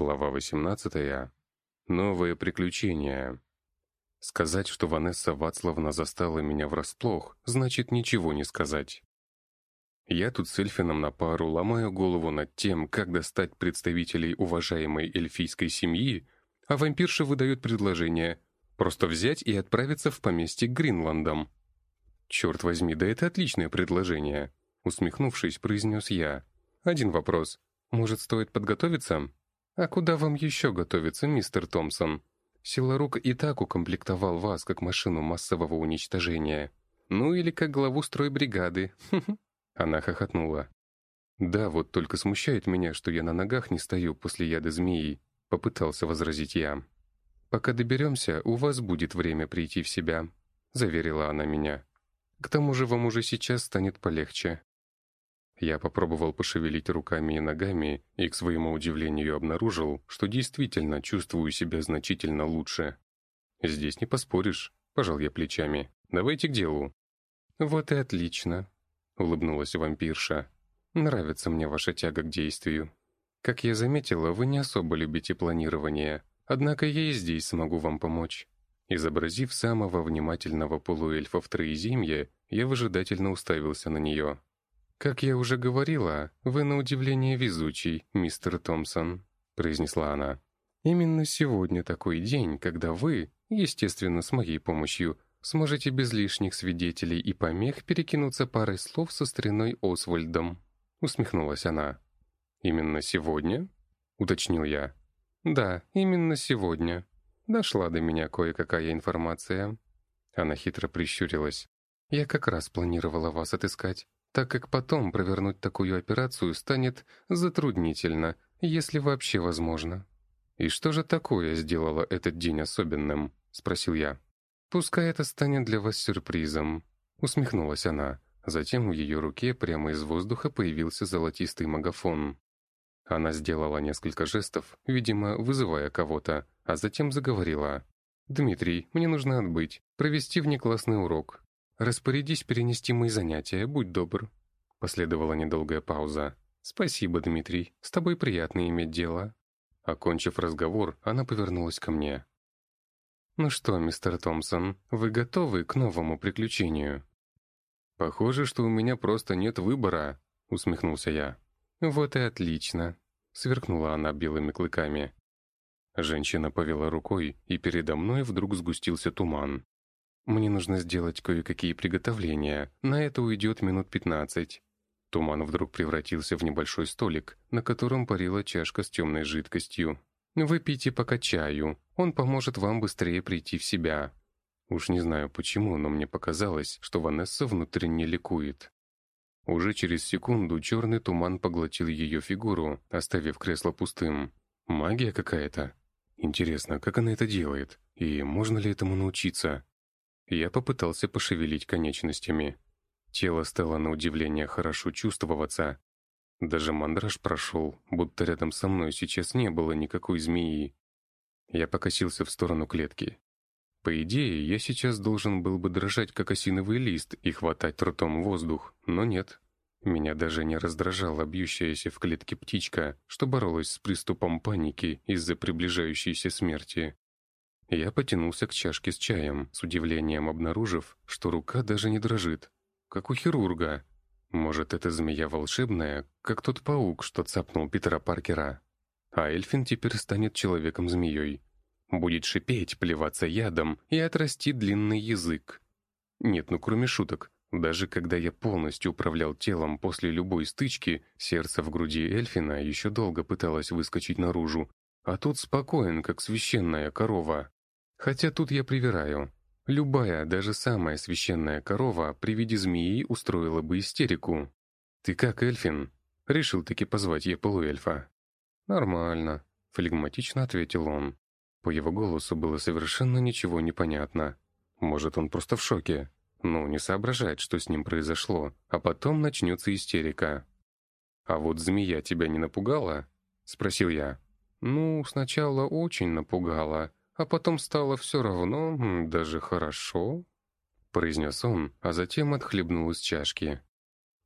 Глава 18. Новые приключения. Сказать, что Ванесса Вацлавна застала меня врасплох, значит ничего не сказать. Я тут с Эльфином на пару ломаю голову над тем, как достать представителей уважаемой эльфийской семьи, а вампирша выдает предложение просто взять и отправиться в поместье к Гринландам. «Черт возьми, да это отличное предложение», — усмехнувшись, произнес я. «Один вопрос. Может, стоит подготовиться?» «А куда вам еще готовиться, мистер Томпсон? Силарук и так укомплектовал вас как машину массового уничтожения. Ну или как главу стройбригады. Она хохотнула. «Да, вот только смущает меня, что я на ногах не стою после яда змеи», — попытался возразить я. «Пока доберемся, у вас будет время прийти в себя», — заверила она меня. «К тому же вам уже сейчас станет полегче. Я попробовал пошевелить руками и ногами и, к своему удивлению, обнаружил, что действительно чувствую себя значительно лучше. «Здесь не поспоришь», — пожал я плечами. «Давайте к делу». «Вот и отлично», — улыбнулась вампирша. «Нравится мне ваша тяга к действию. Как я заметила, вы не особо любите планирование, однако я и здесь смогу вам помочь». Изобразив самого внимательного полуэльфа в Троеземье, я выжидательно уставился на нее. «Как я уже говорила, вы на удивление везучий, мистер Томпсон», — произнесла она. «Именно сегодня такой день, когда вы, естественно, с моей помощью, сможете без лишних свидетелей и помех перекинуться парой слов со стариной Освальдом», — усмехнулась она. «Именно сегодня?» — уточнил я. «Да, именно сегодня. Дошла до меня кое-какая информация». Она хитро прищурилась. «Я как раз планировала вас отыскать так как потом провернуть такую операцию станет затруднительно, если вообще возможно. «И что же такое сделало этот день особенным?» — спросил я. «Пускай это станет для вас сюрпризом», — усмехнулась она. Затем в ее руке прямо из воздуха появился золотистый магафон. Она сделала несколько жестов, видимо, вызывая кого-то, а затем заговорила. «Дмитрий, мне нужно отбыть, провести внеклассный урок. «Распорядись перенести мои занятия, будь добр». Последовала недолгая пауза. «Спасибо, Дмитрий, с тобой приятно иметь дело». Окончив разговор, она повернулась ко мне. «Ну что, мистер Томпсон, вы готовы к новому приключению?» «Похоже, что у меня просто нет выбора», — усмехнулся я. «Вот и отлично», — сверкнула она белыми клыками. Женщина повела рукой, и передо мной вдруг сгустился туман. Мне нужно сделать кое-какие приготовления. На это уйдет минут пятнадцать». Туман вдруг превратился в небольшой столик, на котором парила чашка с темной жидкостью. «Выпейте пока чаю. Он поможет вам быстрее прийти в себя». Уж не знаю почему, но мне показалось, что Ванесса внутренне ликует. Уже через секунду черный туман поглотил ее фигуру, оставив кресло пустым. Магия какая-то. Интересно, как она это делает? И можно ли этому научиться? Я попытался пошевелить конечностями. Тело стало на удивление хорошо чувствоваться. Даже мандраж прошел, будто рядом со мной сейчас не было никакой змеи. Я покосился в сторону клетки. По идее, я сейчас должен был бы дрожать, как осиновый лист, и хватать ртом воздух, но нет. Меня даже не раздражала бьющаяся в клетке птичка, что боролась с приступом паники из-за приближающейся смерти. Я потянулся к чашке с чаем, с удивлением обнаружив, что рука даже не дрожит, как у хирурга. Может, это змея волшебная, как тот паук, что цапнул Питера Паркера. А Эльфин теперь станет человеком-змеей. Будет шипеть, плеваться ядом и отрастит длинный язык. Нет, ну кроме шуток, даже когда я полностью управлял телом после любой стычки, сердце в груди Эльфина еще долго пыталось выскочить наружу, а тут спокоен, как священная корова. Хотя тут я привираю. Любая, даже самая священная корова при виде змеи устроила бы истерику. «Ты как, Эльфин?» Решил таки позвать я полуэльфа. «Нормально», — флегматично ответил он. По его голосу было совершенно ничего не понятно. Может, он просто в шоке. Ну, не соображает, что с ним произошло, а потом начнется истерика. «А вот змея тебя не напугала?» — спросил я. «Ну, сначала очень напугала, а потом стало все равно, даже хорошо», — произнес он, а затем отхлебнул из чашки.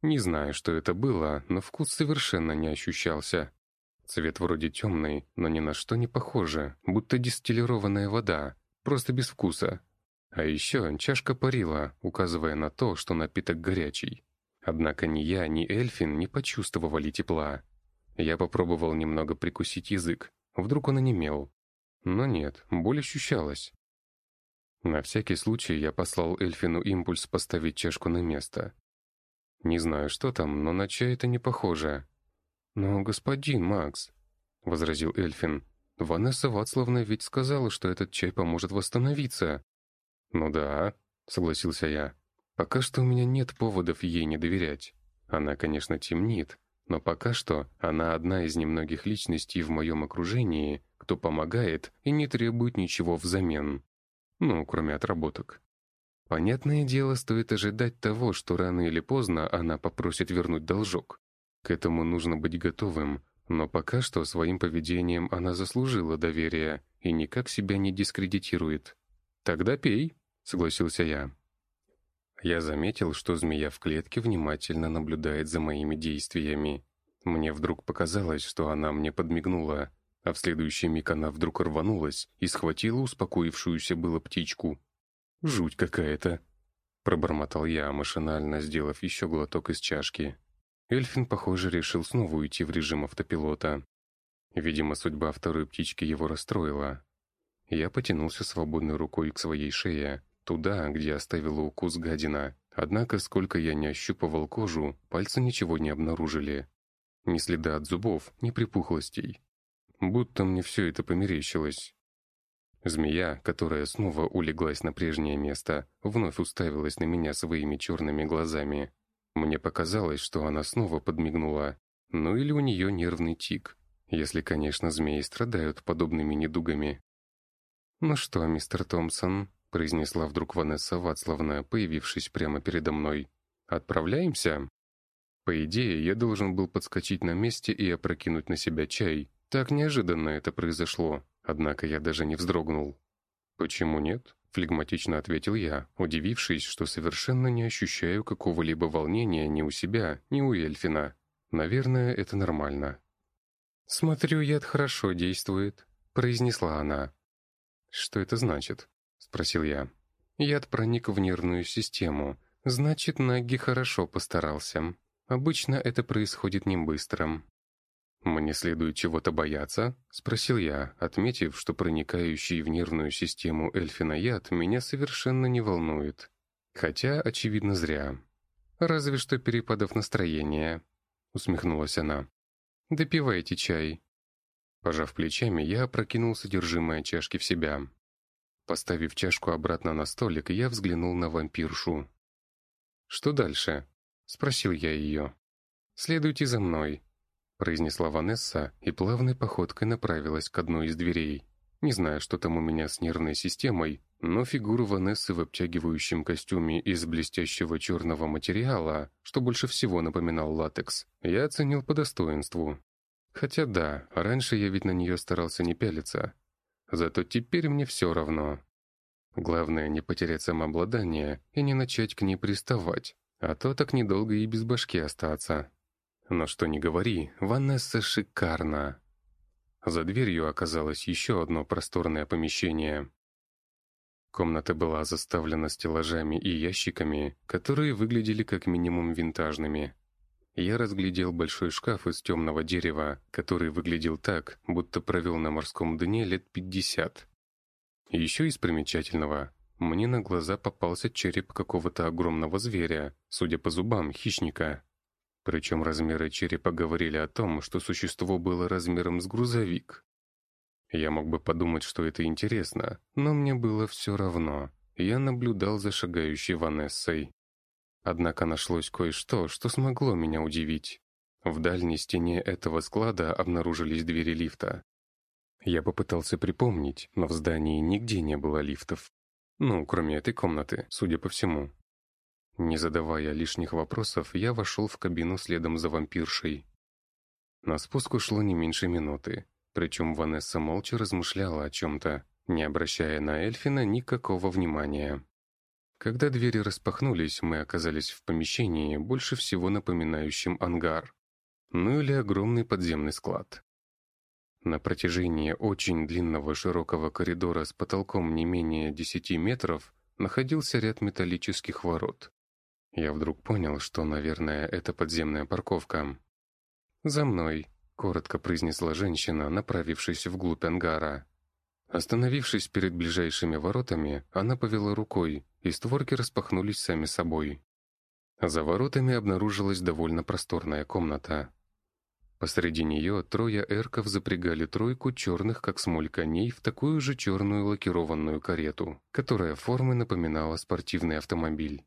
Не знаю, что это было, но вкус совершенно не ощущался. Цвет вроде темный, но ни на что не похоже, будто дистиллированная вода, просто без вкуса. А еще чашка парила, указывая на то, что напиток горячий. Однако ни я, ни Эльфин не почувствовали тепла. Я попробовал немного прикусить язык, вдруг он онемел. Но нет, боль ощущалась. На всякий случай я послал Эльфину импульс поставить чашку на место. Не знаю, что там, но на чай это не похоже. «Но, господин Макс», — возразил Эльфин, — «Ванесса Вацлавна ведь сказала, что этот чай поможет восстановиться». «Ну да», — согласился я. «Пока что у меня нет поводов ей не доверять. Она, конечно, темнит, но пока что она одна из немногих личностей в моем окружении, кто помогает и не требует ничего взамен. Ну, кроме отработок. Понятное дело, стоит ожидать того, что рано или поздно она попросит вернуть должок. К этому нужно быть готовым, но пока что своим поведением она заслужила доверие и никак себя не дискредитирует. «Тогда пей», — согласился я. Я заметил, что змея в клетке внимательно наблюдает за моими действиями. Мне вдруг показалось, что она мне подмигнула, а в следующий миг она вдруг рванулась и схватила успокоившуюся было птичку. «Жуть какая-то!» — пробормотал я, машинально сделав еще глоток из чашки. Эльфин, похоже, решил снова уйти в режим автопилота. Видимо, судьба второй птички его расстроила. Я потянулся свободной рукой к своей шее, туда, где оставила укус гадина. Однако, сколько я не ощупывал кожу, пальцы ничего не обнаружили. Ни следа от зубов, ни припухлостей. Будто мне все это померещилось. Змея, которая снова улеглась на прежнее место, вновь уставилась на меня своими черными глазами. Мне показалось, что она снова подмигнула. Ну или у нее нервный тик, если, конечно, змеи страдают подобными недугами. «Ну что, мистер Томпсон?» — произнесла вдруг Ванесса Вацлавна, появившись прямо передо мной. «Отправляемся?» По идее, я должен был подскочить на месте и опрокинуть на себя чай, так неожиданно это произошло, однако я даже не вздрогнул. «Почему нет?» — флегматично ответил я, удивившись, что совершенно не ощущаю какого-либо волнения ни у себя, ни у Эльфина. Наверное, это нормально. «Смотрю, яд хорошо действует», — произнесла она. «Что это значит?» — спросил я. «Яд проник в нервную систему. Значит, Наги хорошо постарался. Обычно это происходит не быстро. «Мне следует чего-то бояться?» — спросил я, отметив, что проникающий в нервную систему эльфина яд меня совершенно не волнует. Хотя, очевидно, зря. «Разве что перепадов настроения», — усмехнулась она. «Допивайте чай». Пожав плечами, я опрокинул содержимое чашки в себя. Поставив чашку обратно на столик, я взглянул на вампиршу. «Что дальше?» — спросил я ее. «Следуйте за мной», произнесла Ванесса и плавной походкой направилась к одной из дверей. Не знаю, что там у меня с нервной системой, но фигуру Ванессы в обтягивающем костюме из блестящего черного материала, что больше всего напоминал латекс, я оценил по достоинству. Хотя да, раньше я ведь на нее старался не пялиться. Зато теперь мне все равно. Главное не потерять самообладание и не начать к ней приставать, а то так недолго и без башки остаться. Но что ни говори, Ванесса шикарна. За дверью оказалось еще одно просторное помещение. Комната была заставлена стеллажами и ящиками, которые выглядели как минимум винтажными. Я разглядел большой шкаф из темного дерева, который выглядел так, будто провел на морском дне лет пятьдесят. Еще из примечательного, мне на глаза попался череп какого-то огромного зверя, судя по зубам, хищника. Причем размеры черепа говорили о том, что существо было размером с грузовик. Я мог бы подумать, что это интересно, но мне было все равно. Я наблюдал за шагающей Ванессой. Однако нашлось кое-что, что смогло меня удивить. В дальней стене этого склада обнаружились двери лифта. Я попытался припомнить, но в здании нигде не было лифтов. Ну, кроме этой комнаты, судя по всему. Не задавая лишних вопросов, я вошел в кабину следом за вампиршей. На спуск ушло не меньше минуты, причем Ванесса молча размышляла о чем-то, не обращая на Эльфина никакого внимания. Когда двери распахнулись, мы оказались в помещении, больше всего напоминающем ангар. Ну или огромный подземный склад. На протяжении очень длинного широкого коридора с потолком не менее 10 метров находился ряд металлических ворот. Я вдруг понял, что, наверное, это подземная парковка. «За мной», — коротко произнесла женщина, направившись вглубь ангара. Остановившись перед ближайшими воротами, она повела рукой, и створки распахнулись сами собой. За воротами обнаружилась довольно просторная комната. Посреди нее трое эрков запрягали тройку черных, как смоль коней, в такую же черную лакированную карету, которая формы напоминала спортивный автомобиль.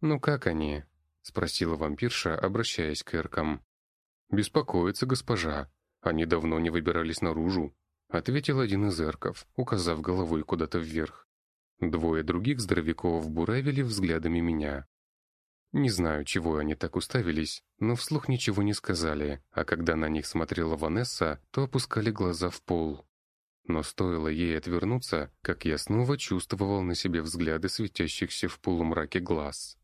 «Ну как они?» — спросила вампирша, обращаясь к эркам. «Беспокоится госпожа. Они давно не выбирались наружу», — ответил один из эрков, указав головой куда-то вверх. Двое других здоровяков буравили взглядами меня. Не знаю, чего они так уставились, но вслух ничего не сказали, а когда на них смотрела Ванесса, то опускали глаза в пол. Но стоило ей отвернуться, как я снова чувствовал на себе взгляды светящихся в полумраке глаз.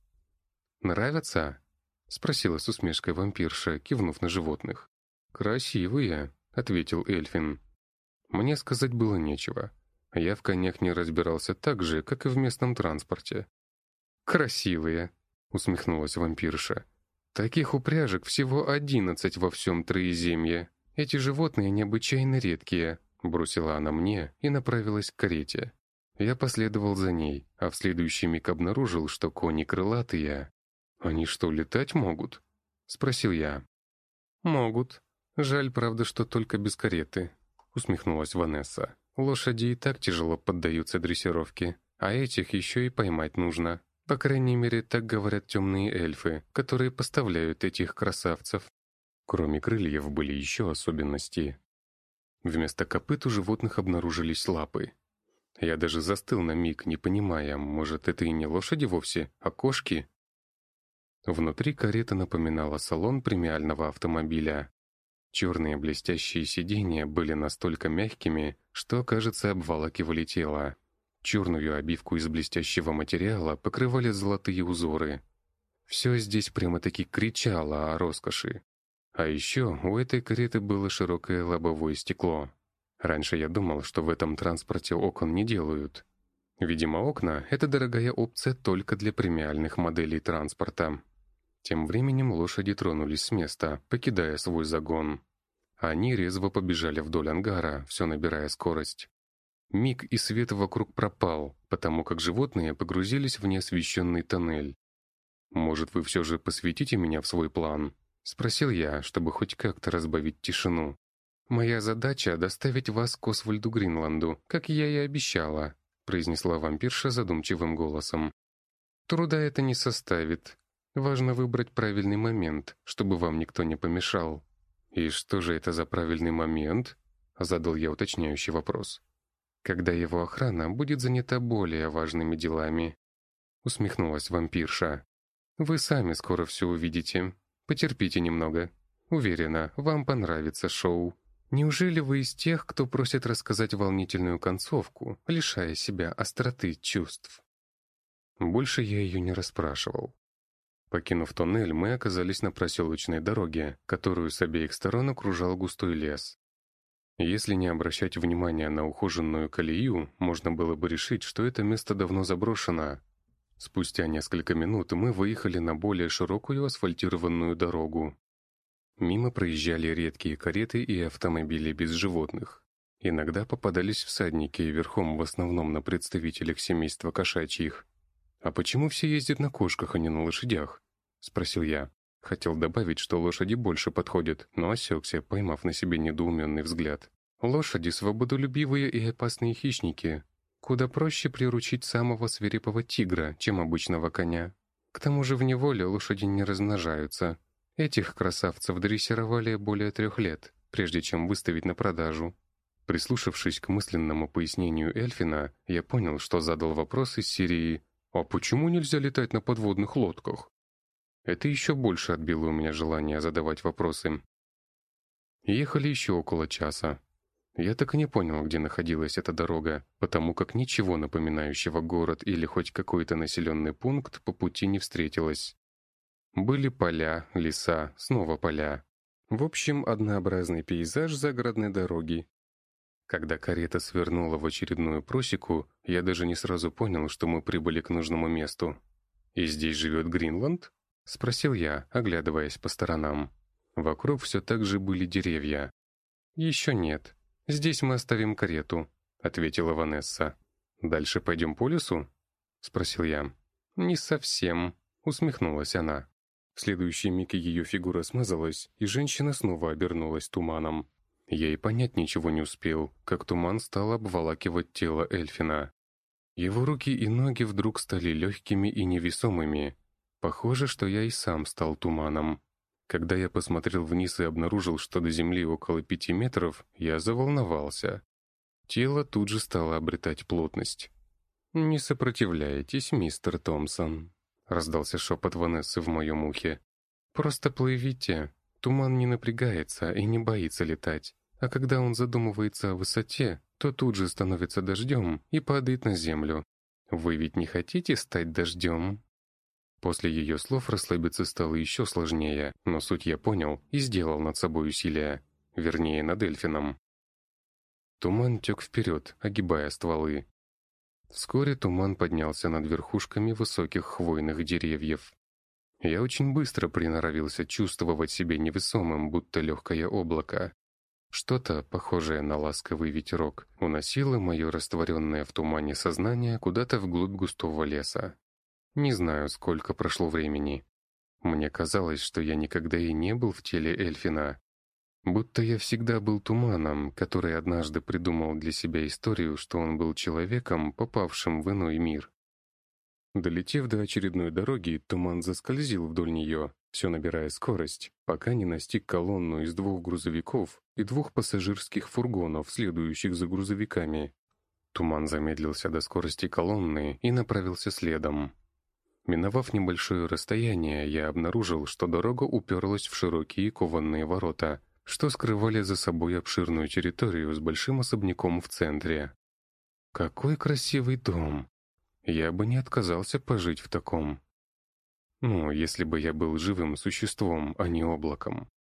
«Нравятся?» — спросила с усмешкой вампирша, кивнув на животных. «Красивые», — ответил Эльфин. Мне сказать было нечего. Я в конях не разбирался так же, как и в местном транспорте. «Красивые», усмехнулась вампирша. «Таких упряжек всего одиннадцать во всем Троеземье. Эти животные необычайно редкие», — бросила она мне и направилась к карете. Я последовал за ней, а в следующий миг обнаружил, что кони крылатые. «Они что, летать могут?» — спросил я. «Могут. Жаль, правда, что только без кареты», — усмехнулась Ванесса. «Лошади и так тяжело поддаются дрессировке, а этих еще и поймать нужно. По крайней мере, так говорят темные эльфы, которые поставляют этих красавцев. Кроме крыльев были еще особенности. Вместо копыт у животных обнаружились лапы. Я даже застыл на миг, не понимая, может, это и не лошади вовсе, а кошки? Внутри карета напоминала салон премиального автомобиля. Черные блестящие сиденья были настолько мягкими, что, кажется, обволакивали тело. Черную обивку из блестящего материала покрывали золотые узоры. Все здесь прямо-таки кричало о роскоши. А еще у этой кареты было широкое лобовое стекло. Раньше я думал, что в этом транспорте окон не делают. Видимо, окна — это дорогая опция только для премиальных моделей транспорта. Тем временем лошади тронулись с места, покидая свой загон. Они резво побежали вдоль ангара, все набирая скорость. Миг и свет вокруг пропал, потому как животные погрузились в неосвещенный тоннель. «Может, вы все же посвятите меня в свой план?» — спросил я, чтобы хоть как-то разбавить тишину. «Моя задача — доставить вас к Освальду Гринланду, как я и обещала», — произнесла вампирша задумчивым голосом. «Труда это не составит. Важно выбрать правильный момент, чтобы вам никто не помешал». «И что же это за правильный момент?» — задал я уточняющий вопрос когда его охрана будет занята более важными делами. Усмехнулась вампирша. Вы сами скоро все увидите. Потерпите немного. Уверена, вам понравится шоу. Неужели вы из тех, кто просит рассказать волнительную концовку, лишая себя остроты чувств? Больше я ее не расспрашивал. Покинув тоннель, мы оказались на проселочной дороге, которую с обеих сторон окружал густой лес. Если не обращать внимания на ухоженную колею, можно было бы решить, что это место давно заброшено. Спустя несколько минут мы выехали на более широкую асфальтированную дорогу. Мимо проезжали редкие кареты и автомобили без животных. Иногда попадались всадники верхом в основном на представителях семейства кошачьих. «А почему все ездят на кошках, а не на лошадях?» — спросил я. Хотел добавить, что лошади больше подходят, но осекся, поймав на себе недоуменный взгляд. Лошади — свободолюбивые и опасные хищники. Куда проще приручить самого свирепого тигра, чем обычного коня. К тому же в неволе лошади не размножаются. Этих красавцев дрессировали более трех лет, прежде чем выставить на продажу. Прислушавшись к мысленному пояснению Эльфина, я понял, что задал вопрос из серии «А почему нельзя летать на подводных лодках?» Это еще больше отбило у меня желание задавать вопросы. Ехали еще около часа. Я так и не понял, где находилась эта дорога, потому как ничего напоминающего город или хоть какой-то населенный пункт по пути не встретилось. Были поля, леса, снова поля. В общем, однообразный пейзаж загородной дороги. Когда карета свернула в очередную просеку, я даже не сразу понял, что мы прибыли к нужному месту. «И здесь живет Гринланд?» — спросил я, оглядываясь по сторонам. Вокруг все так же были деревья. «Еще нет. Здесь мы оставим карету», — ответила Ванесса. «Дальше пойдем по лесу?» — спросил я. «Не совсем», — усмехнулась она. В следующий миг ее фигура смазалась, и женщина снова обернулась туманом. Я и понять ничего не успел, как туман стал обволакивать тело Эльфина. Его руки и ноги вдруг стали легкими и невесомыми. Похоже, что я и сам стал туманом. Когда я посмотрел вниз и обнаружил, что до земли около пяти метров, я заволновался. Тело тут же стало обретать плотность. «Не сопротивляйтесь, мистер Томпсон», — раздался шепот Ванессы в моем ухе. «Просто плывите. Туман не напрягается и не боится летать. А когда он задумывается о высоте, то тут же становится дождем и падает на землю. Вы ведь не хотите стать дождем?» После ее слов расслабиться стало еще сложнее, но суть я понял и сделал над собой усилия. Вернее, над эльфином. Туман тек вперед, огибая стволы. Вскоре туман поднялся над верхушками высоких хвойных деревьев. Я очень быстро приноровился чувствовать себя невесомым, будто легкое облако. Что-то, похожее на ласковый ветерок, уносило мое растворенное в тумане сознание куда-то вглубь густого леса. Не знаю, сколько прошло времени. Мне казалось, что я никогда и не был в теле Эльфина. Будто я всегда был туманом, который однажды придумал для себя историю, что он был человеком, попавшим в иной мир. Долетев до очередной дороги, туман заскользил вдоль нее, все набирая скорость, пока не настиг колонну из двух грузовиков и двух пассажирских фургонов, следующих за грузовиками. Туман замедлился до скорости колонны и направился следом. Миновав небольшое расстояние, я обнаружил, что дорога уперлась в широкие кованные ворота, что скрывали за собой обширную территорию с большим особняком в центре. Какой красивый дом! Я бы не отказался пожить в таком. Ну, если бы я был живым существом, а не облаком.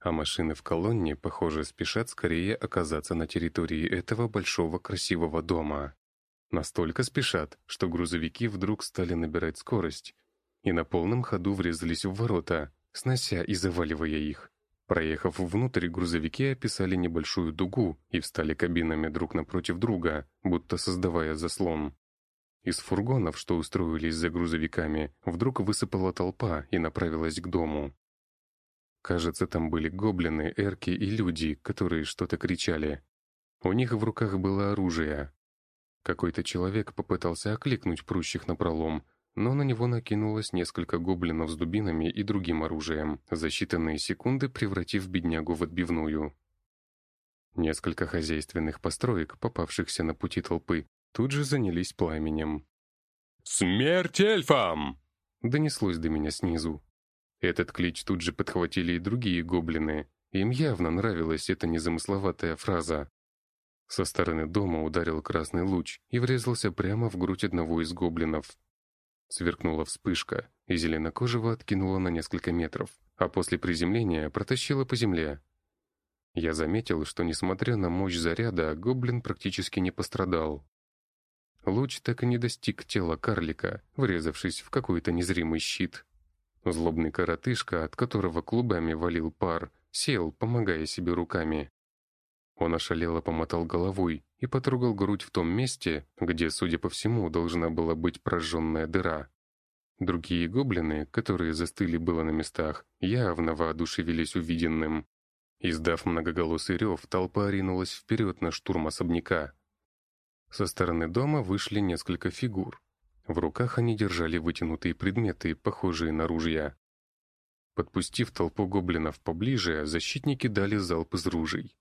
А машины в колонне, похоже, спешат скорее оказаться на территории этого большого красивого дома. Настолько спешат, что грузовики вдруг стали набирать скорость и на полном ходу врезались в ворота, снося и заваливая их. Проехав внутрь, грузовики описали небольшую дугу и встали кабинами друг напротив друга, будто создавая заслон. Из фургонов, что устроились за грузовиками, вдруг высыпала толпа и направилась к дому. Кажется, там были гоблины, эрки и люди, которые что-то кричали. У них в руках было оружие, какой-то человек попытался окликнуть прущих напролом, но на него накинулось несколько гоблинов с дубинами и другим оружием, за считанные секунды превратив беднягу в отбивную. Несколько хозяйственных построек, попавшихся на пути толпы, тут же занялись пламенем. «Смерть эльфам!» — донеслось до меня снизу. Этот клич тут же подхватили и другие гоблины. Им явно нравилась эта незамысловатая фраза. Со стороны дома ударил красный луч и врезался прямо в грудь одного из гоблинов. Сверкнула вспышка, и зеленокожего откинуло на несколько метров, а после приземления протащило по земле. Я заметил, что, несмотря на мощь заряда, гоблин практически не пострадал. Луч так и не достиг тела карлика, врезавшись в какой-то незримый щит. Злобный коротышка, от которого клубами валил пар, сел, помогая себе руками. Он ошалело помотал головой и потрогал грудь в том месте, где, судя по всему, должна была быть прожженная дыра. Другие гоблины, которые застыли было на местах, явно воодушевились увиденным. Издав многоголосый рев, толпа ринулась вперед на штурм особняка. Со стороны дома вышли несколько фигур. В руках они держали вытянутые предметы, похожие на ружья. Подпустив толпу гоблинов поближе, защитники дали залп из ружей.